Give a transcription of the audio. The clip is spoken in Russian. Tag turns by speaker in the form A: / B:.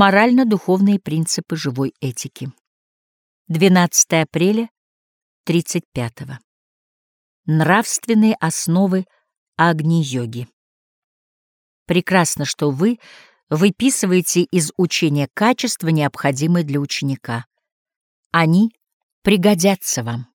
A: Морально-духовные принципы живой этики. 12 апреля 35 -го. Нравственные основы Агни-йоги. Прекрасно, что вы выписываете из учения качества, необходимые для ученика. Они пригодятся вам.